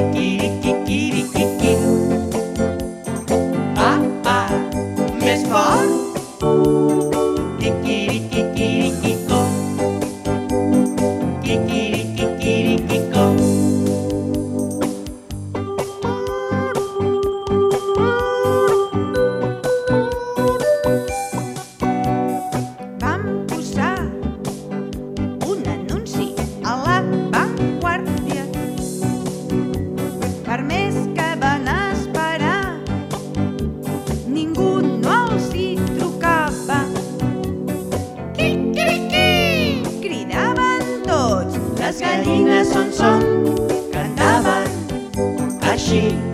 Qui-qui-qui-qui-qui-qui. Ah, las gallinas son son cantaban així.